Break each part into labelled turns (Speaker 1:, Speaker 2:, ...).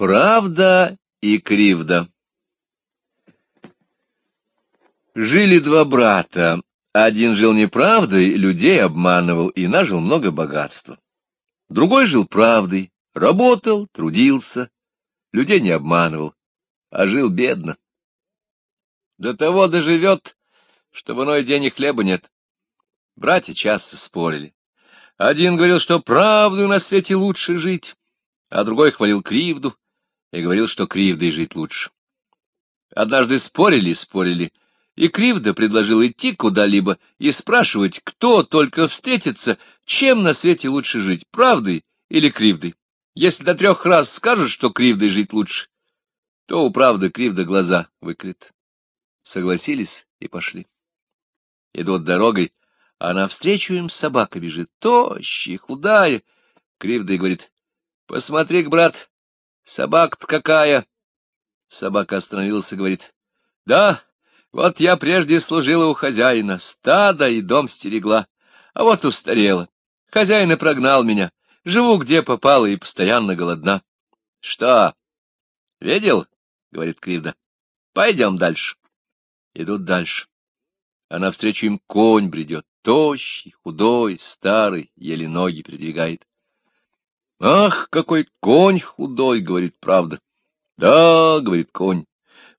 Speaker 1: Правда и кривда Жили два брата. Один жил неправдой, людей обманывал и нажил много богатства. Другой жил правдой, работал, трудился, людей не обманывал, а жил бедно. До того доживет, что в иной день и хлеба нет. Братья часто спорили. Один говорил, что правду на свете лучше жить, а другой хвалил кривду и говорил, что кривдой жить лучше. Однажды спорили, спорили, и Кривда предложил идти куда-либо и спрашивать, кто только встретится, чем на свете лучше жить, правдой или кривдой. Если до трех раз скажут, что кривдой жить лучше, то у правды кривда глаза выклит. Согласились и пошли. Идут дорогой, а навстречу им собака бежит, тощая, худая. Кривда и говорит, посмотри брат, собака-то какая. Собака остановился говорит, да, вот я прежде служила у хозяина, стада и дом стерегла, а вот устарела. Хозяин и прогнал меня, живу где попало и постоянно голодна. — Что? Видел? — говорит Кривда. — Пойдем дальше. Идут дальше. А навстречу им конь бредет, тощий, худой, старый, еле ноги передвигает. — Ах, какой конь худой, — говорит правда. — Да, — говорит конь,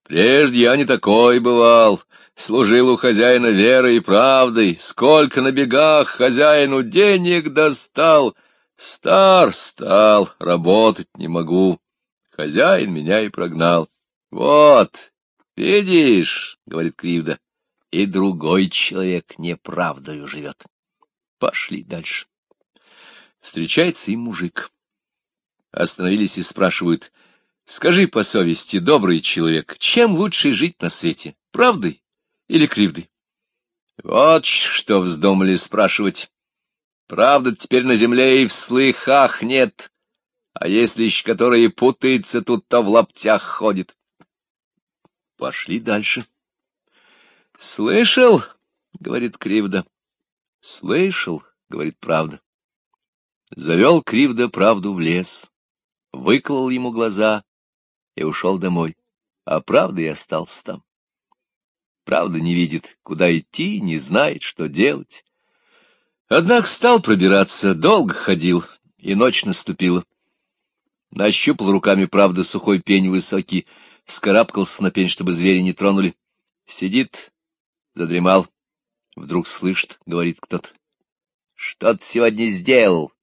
Speaker 1: Прежде я не такой бывал, служил у хозяина верой и правдой, сколько на бегах хозяину денег достал. Стар стал, работать не могу. Хозяин меня и прогнал. Вот, видишь, — говорит Кривда, — и другой человек неправдою живет. Пошли дальше. Встречается им мужик. Остановились и спрашивают, Скажи по совести, добрый человек, чем лучше жить на свете, правдой или кривдой? Вот что вздумали спрашивать. Правда теперь на земле и в слыхах нет, а если еще который путается, тут то в лаптях ходит. Пошли дальше. — Слышал? — говорит Кривда. — Слышал, — говорит правда. Завел Кривда правду в лес, выколол ему глаза и ушел домой, а правда и остался там. Правда не видит, куда идти, не знает, что делать. Однако стал пробираться, долго ходил, и ночь наступила. Нащупал руками, правда, сухой пень высокий, вскарабкался на пень, чтобы звери не тронули. Сидит, задремал. Вдруг слышит, говорит кто-то. — Что ты сегодня сделал? —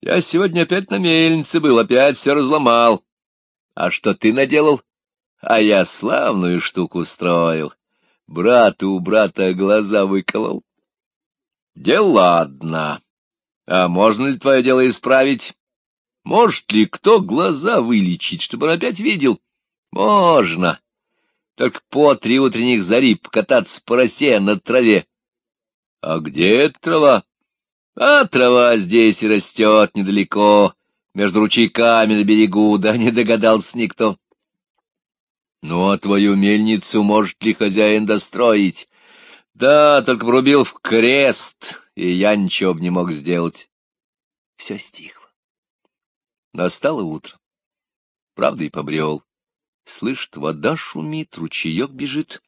Speaker 1: Я сегодня опять на мельнице был, опять все разломал. А что ты наделал? А я славную штуку строил. Брату у брата глаза выколол. Дело одна. А можно ли твое дело исправить? Может ли кто глаза вылечить, чтобы он опять видел? Можно. Только по три утренних зари покататься по росе на траве. А где эта трава? А трава здесь и растет недалеко, между ручейками на берегу, да не догадался никто. Ну, а твою мельницу может ли хозяин достроить? Да, только врубил в крест, и я ничего бы не мог сделать. Все стихло. Настало утро. Правда и побрел. Слышит, вода шумит, ручеек бежит.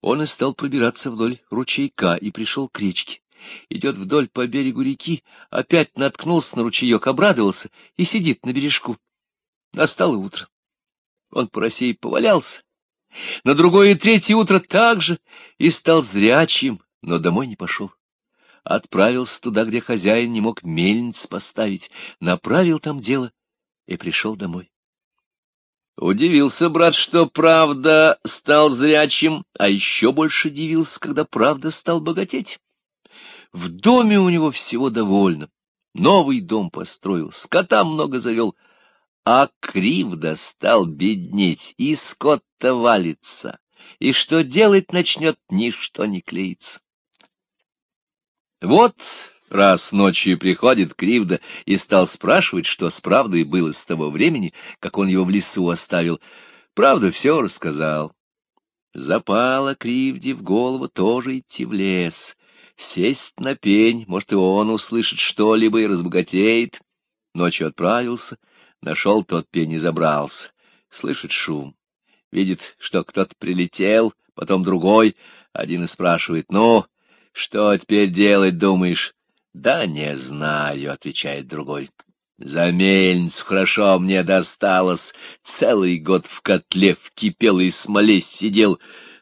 Speaker 1: Он и стал пробираться вдоль ручейка и пришел к речке идет вдоль по берегу реки, опять наткнулся на ручеек, обрадовался и сидит на бережку. Настало утро. Он по России повалялся. На другое и третье утро также и стал зрячим, но домой не пошел. Отправился туда, где хозяин не мог мельниц поставить, направил там дело и пришел домой. Удивился брат, что правда стал зрячим, а еще больше удивился, когда правда стал богатеть. В доме у него всего довольно. Новый дом построил, скота много завел, а кривда стал беднеть, и скот-то валится, и что делать начнет, ничто не клеится. Вот раз ночью приходит Кривда и стал спрашивать, что с правдой было с того времени, как он его в лесу оставил. Правда все рассказал. Запала Кривде в голову тоже идти в лес, сесть на пень, может, и он услышит что-либо и разбогатеет. Ночью отправился, Нашел тот пень и забрался. Слышит шум. Видит, что кто-то прилетел, потом другой. Один и спрашивает, ну, что теперь делать, думаешь? Да не знаю, отвечает другой. За мельницу хорошо мне досталось. Целый год в котле в кипелой смоле сидел.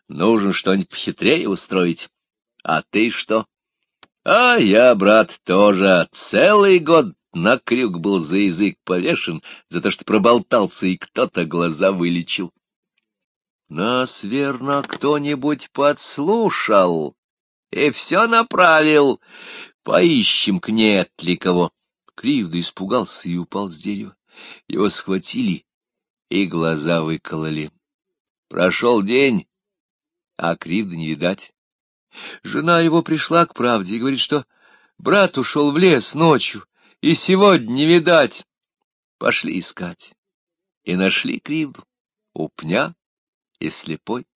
Speaker 1: Нужно что-нибудь похитрее устроить. А ты что? А я, брат, тоже целый год на крюк был за язык повешен, за то, что проболтался, и кто-то глаза вылечил. Нас, верно, кто-нибудь подслушал и все направил. Поищем-ка нет ли кого. Кривда испугался и упал с дерева. Его схватили и глаза выкололи. Прошел день, а Кривда не видать. Жена его пришла к правде и говорит, что брат ушел в лес ночью, и сегодня не видать. Пошли искать. И нашли Кривду у пня и слепой.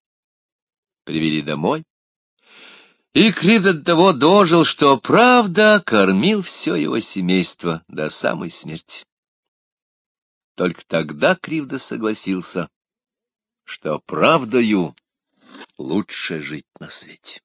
Speaker 1: Привели домой. И Кривд от того дожил, что правда кормил все его семейство до самой смерти. Только тогда Кривда согласился, что правдою лучше жить на свете.